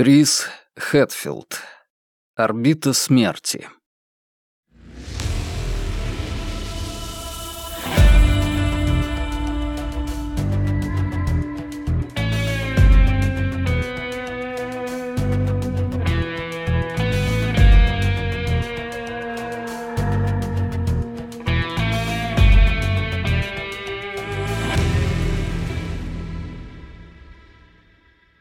Крис Хэтфилд. Орбита смерти.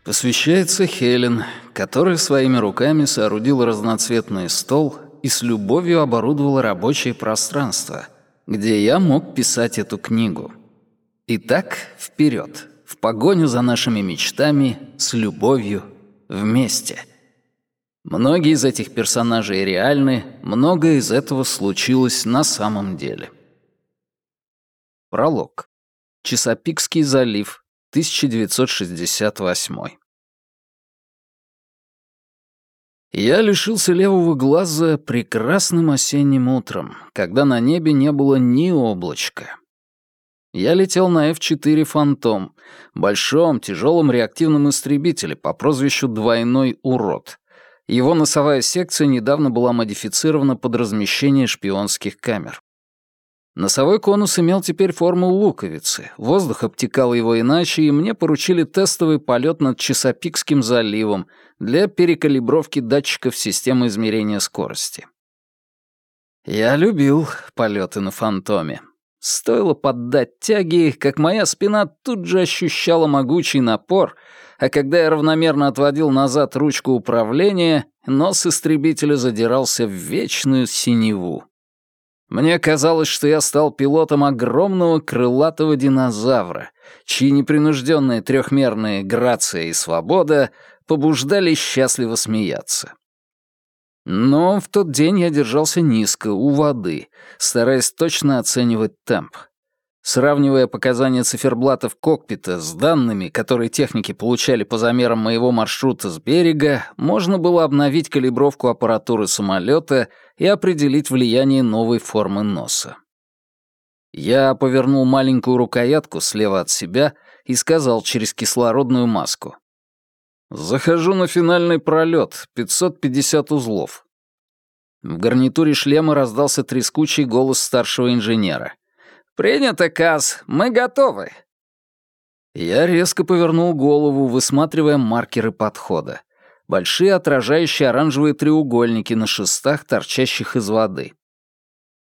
Посвящается Хелен, которая своими руками соорудила разноцветный стол и с любовью оборудовала рабочее пространство, где я мог писать эту книгу. Итак, вперед, в погоню за нашими мечтами, с любовью, вместе. Многие из этих персонажей реальны, многое из этого случилось на самом деле. Пролог. Чесопикский залив, 1968. Я лишился левого глаза прекрасным осенним утром, когда на небе не было ни облачка. Я летел на F-4 «Фантом», большом тяжелом реактивном истребителе по прозвищу «Двойной урод». Его носовая секция недавно была модифицирована под размещение шпионских камер. Носовой конус имел теперь форму луковицы, воздух обтекал его иначе, и мне поручили тестовый полет над Чесопикским заливом для перекалибровки датчиков системы измерения скорости. Я любил полеты на фантоме. Стоило поддать тяги, как моя спина тут же ощущала могучий напор, а когда я равномерно отводил назад ручку управления, нос истребителя задирался в вечную синеву. Мне казалось, что я стал пилотом огромного крылатого динозавра, чьи непринужденные трехмерные грация и свобода побуждали счастливо смеяться. Но в тот день я держался низко, у воды, стараясь точно оценивать темп. Сравнивая показания циферблатов кокпита с данными, которые техники получали по замерам моего маршрута с берега, можно было обновить калибровку аппаратуры самолета и определить влияние новой формы носа. Я повернул маленькую рукоятку слева от себя и сказал через кислородную маску. «Захожу на финальный пролет, 550 узлов». В гарнитуре шлема раздался трескучий голос старшего инженера. «Принято, Каз, мы готовы». Я резко повернул голову, высматривая маркеры подхода. Большие отражающие оранжевые треугольники на шестах, торчащих из воды.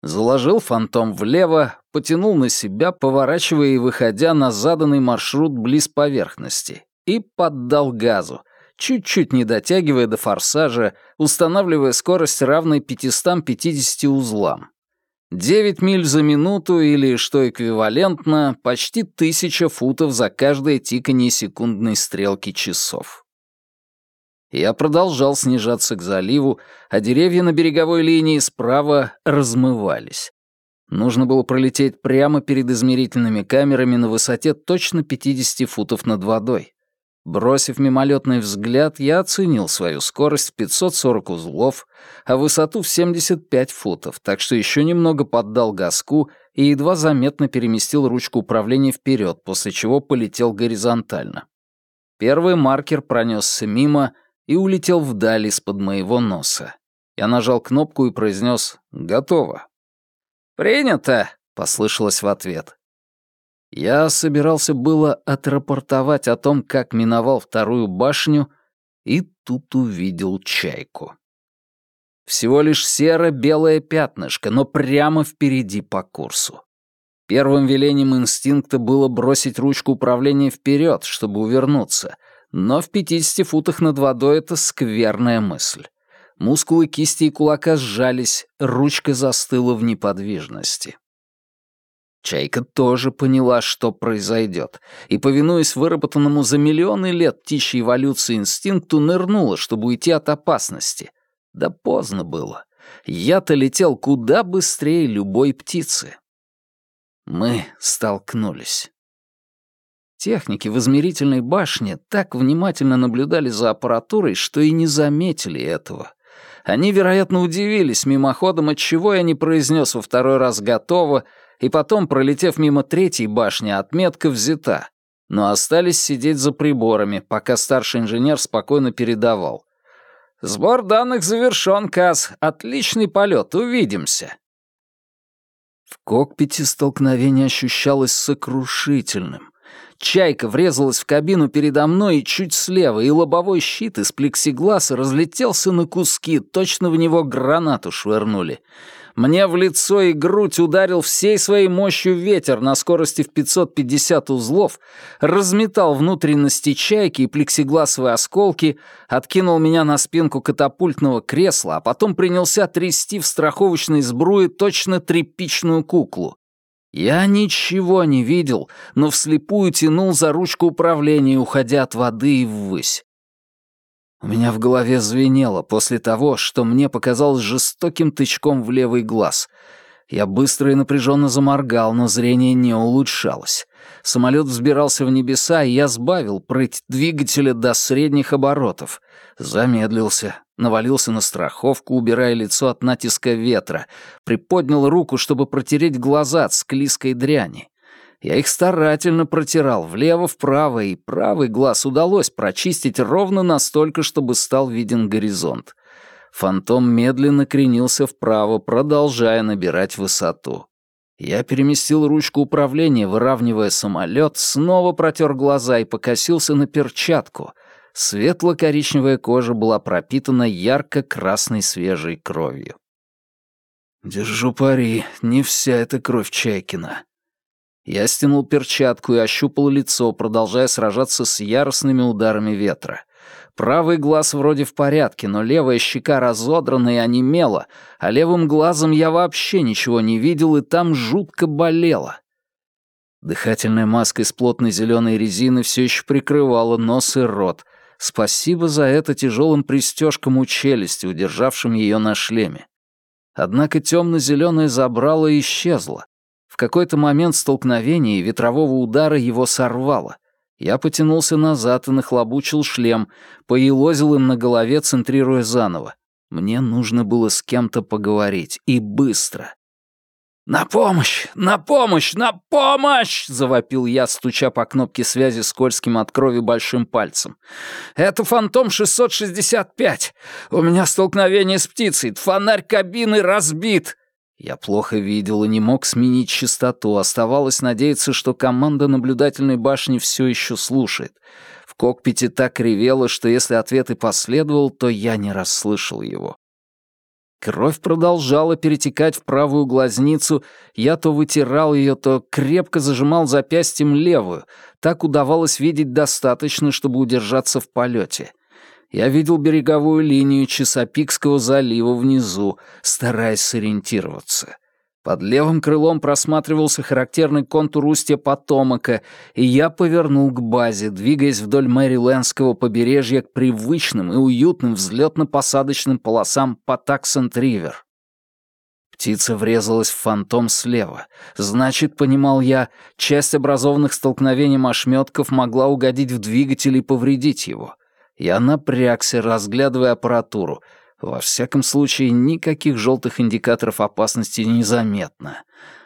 Заложил фантом влево, потянул на себя, поворачивая и выходя на заданный маршрут близ поверхности, и поддал газу, чуть-чуть не дотягивая до форсажа, устанавливая скорость равной 550 узлам. 9 миль за минуту или, что эквивалентно, почти тысяча футов за каждое тиканье секундной стрелки часов. Я продолжал снижаться к заливу, а деревья на береговой линии справа размывались. Нужно было пролететь прямо перед измерительными камерами на высоте точно 50 футов над водой. Бросив мимолетный взгляд, я оценил свою скорость в 540 узлов, а высоту в 75 футов, так что еще немного поддал газку и едва заметно переместил ручку управления вперед, после чего полетел горизонтально. Первый маркер пронесся мимо и улетел вдаль из-под моего носа. Я нажал кнопку и произнес «Готово». «Принято», — послышалось в ответ. Я собирался было отрапортовать о том, как миновал вторую башню, и тут увидел чайку. Всего лишь серо-белое пятнышко, но прямо впереди по курсу. Первым велением инстинкта было бросить ручку управления вперед, чтобы увернуться, но в 50 футах над водой это скверная мысль. Мускулы кисти и кулака сжались, ручка застыла в неподвижности. Чайка тоже поняла, что произойдет, и, повинуясь выработанному за миллионы лет птичьей эволюции инстинкту, нырнула, чтобы уйти от опасности. Да поздно было. Я-то летел куда быстрее любой птицы. Мы столкнулись. Техники в измерительной башне так внимательно наблюдали за аппаратурой, что и не заметили этого. Они, вероятно, удивились мимоходом, отчего я не произнес во второй раз «готово», и потом, пролетев мимо третьей башни, отметка взята. но остались сидеть за приборами, пока старший инженер спокойно передавал. «Сбор данных завершен, Каз. Отличный полет. Увидимся». В кокпите столкновение ощущалось сокрушительным. Чайка врезалась в кабину передо мной и чуть слева, и лобовой щит из плексигласа разлетелся на куски, точно в него гранату швырнули. Мне в лицо и грудь ударил всей своей мощью ветер на скорости в 550 узлов, разметал внутренности чайки и плексигласовые осколки, откинул меня на спинку катапультного кресла, а потом принялся трясти в страховочной сбруе точно тряпичную куклу. Я ничего не видел, но вслепую тянул за ручку управления, уходя от воды и ввысь. У меня в голове звенело после того, что мне показалось жестоким тычком в левый глаз. Я быстро и напряженно заморгал, но зрение не улучшалось. Самолет взбирался в небеса, и я сбавил прыть двигателя до средних оборотов. Замедлился, навалился на страховку, убирая лицо от натиска ветра, приподнял руку, чтобы протереть глаза от склизкой дряни. Я их старательно протирал влево-вправо, и правый глаз удалось прочистить ровно настолько, чтобы стал виден горизонт. Фантом медленно кренился вправо, продолжая набирать высоту. Я переместил ручку управления, выравнивая самолет, снова протер глаза и покосился на перчатку. Светло-коричневая кожа была пропитана ярко-красной свежей кровью. «Держу пари, не вся эта кровь Чайкина. Я стянул перчатку и ощупал лицо, продолжая сражаться с яростными ударами ветра. Правый глаз вроде в порядке, но левая щека разодрана и онемела, а левым глазом я вообще ничего не видел, и там жутко болело. Дыхательная маска из плотной зеленой резины все еще прикрывала нос и рот. Спасибо за это тяжелым пристежкам у челюсти, удержавшим ее на шлеме. Однако темно-зеленое забрало и исчезло. В какой-то момент столкновения и ветрового удара его сорвало. Я потянулся назад и нахлобучил шлем, поелозил им на голове, центрируя заново. Мне нужно было с кем-то поговорить, и быстро. «На помощь! На помощь! На помощь!» — завопил я, стуча по кнопке связи скользким от крови большим пальцем. «Это Фантом-665! У меня столкновение с птицей! Фонарь кабины разбит!» Я плохо видел и не мог сменить частоту. Оставалось надеяться, что команда наблюдательной башни все еще слушает. В кокпите так ревело, что если ответ и последовал, то я не расслышал его. Кровь продолжала перетекать в правую глазницу, я то вытирал ее, то крепко зажимал запястьем левую. Так удавалось видеть достаточно, чтобы удержаться в полете я видел береговую линию Чесопикского залива внизу, стараясь сориентироваться. Под левым крылом просматривался характерный контур устья Потомака, и я повернул к базе, двигаясь вдоль Мэрилендского побережья к привычным и уютным взлетно-посадочным полосам Патаксент-Ривер. Птица врезалась в фантом слева. Значит, понимал я, часть образованных столкновением ошметков могла угодить в двигатель и повредить его — я напрягся, разглядывая аппаратуру. Во всяком случае, никаких желтых индикаторов опасности незаметно.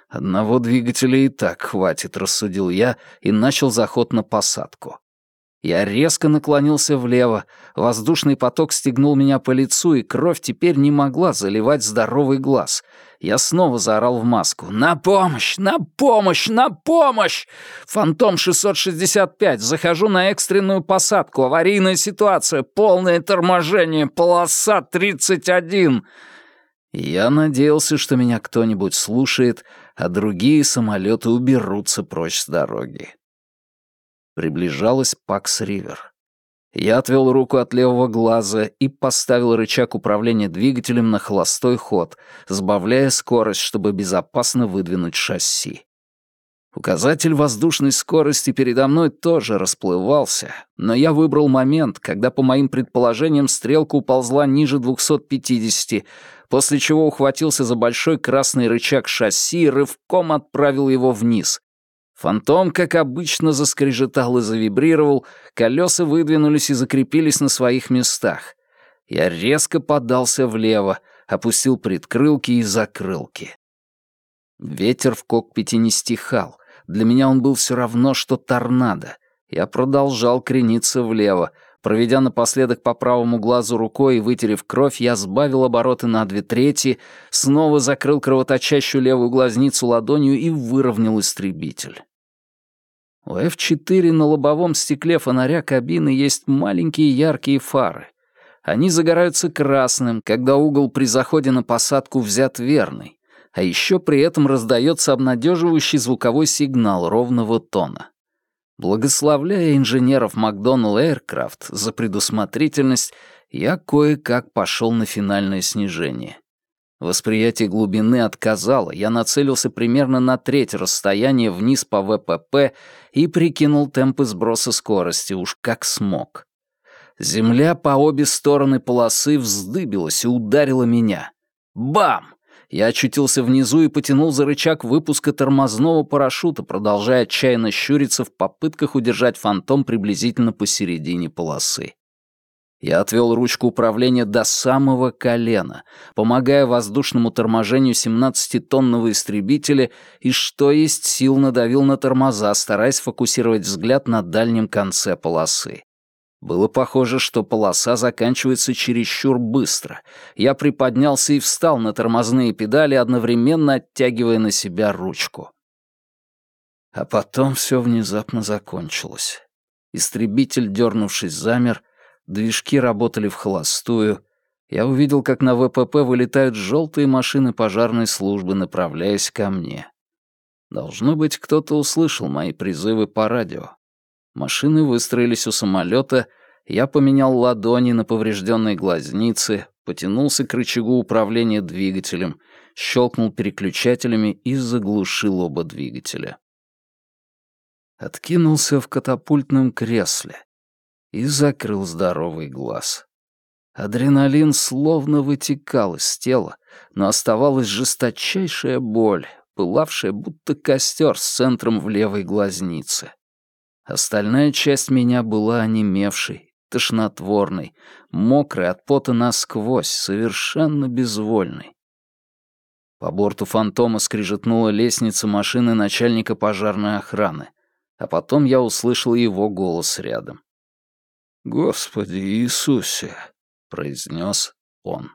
Одного двигателя и так хватит, рассудил я и начал заход на посадку. Я резко наклонился влево, воздушный поток стегнул меня по лицу, и кровь теперь не могла заливать здоровый глаз. Я снова заорал в маску. «На помощь! На помощь! На помощь! Фантом 665! Захожу на экстренную посадку! Аварийная ситуация! Полное торможение! Полоса 31!» Я надеялся, что меня кто-нибудь слушает, а другие самолеты уберутся прочь с дороги. Приближалась Пакс-Ривер. Я отвел руку от левого глаза и поставил рычаг управления двигателем на холостой ход, сбавляя скорость, чтобы безопасно выдвинуть шасси. Указатель воздушной скорости передо мной тоже расплывался, но я выбрал момент, когда, по моим предположениям, стрелка уползла ниже 250, после чего ухватился за большой красный рычаг шасси и рывком отправил его вниз, Фантом, как обычно, заскрежетал и завибрировал, колеса выдвинулись и закрепились на своих местах. Я резко подался влево, опустил предкрылки и закрылки. Ветер в кокпите не стихал. Для меня он был все равно, что торнадо. Я продолжал крениться влево. Проведя напоследок по правому глазу рукой и вытерев кровь, я сбавил обороты на две трети, снова закрыл кровоточащую левую глазницу ладонью и выровнял истребитель. У F4 на лобовом стекле фонаря кабины есть маленькие яркие фары. Они загораются красным, когда угол при заходе на посадку взят верный, а еще при этом раздается обнадеживающий звуковой сигнал ровного тона. Благословляя инженеров Макдоналл Aircraft за предусмотрительность, я кое-как пошел на финальное снижение. Восприятие глубины отказало, я нацелился примерно на треть расстояния вниз по ВПП и прикинул темпы сброса скорости, уж как смог. Земля по обе стороны полосы вздыбилась и ударила меня. Бам! Я очутился внизу и потянул за рычаг выпуска тормозного парашюта, продолжая отчаянно щуриться в попытках удержать фантом приблизительно посередине полосы. Я отвел ручку управления до самого колена, помогая воздушному торможению 17-тонного истребителя и что есть сил надавил на тормоза, стараясь фокусировать взгляд на дальнем конце полосы. Было похоже, что полоса заканчивается чересчур быстро. Я приподнялся и встал на тормозные педали, одновременно оттягивая на себя ручку. А потом все внезапно закончилось. Истребитель, дернувшись, замер — Движки работали в холостую. Я увидел, как на ВПП вылетают желтые машины пожарной службы, направляясь ко мне. Должно быть, кто-то услышал мои призывы по радио. Машины выстроились у самолета, я поменял ладони на поврежденные глазницы, потянулся к рычагу управления двигателем, щелкнул переключателями и заглушил оба двигателя. Откинулся в катапультном кресле и закрыл здоровый глаз. Адреналин словно вытекал из тела, но оставалась жесточайшая боль, пылавшая будто костер с центром в левой глазнице. Остальная часть меня была онемевшей, тошнотворной, мокрой от пота насквозь, совершенно безвольной. По борту фантома скрижетнула лестница машины начальника пожарной охраны, а потом я услышал его голос рядом. «Господи Иисусе!» — произнес он.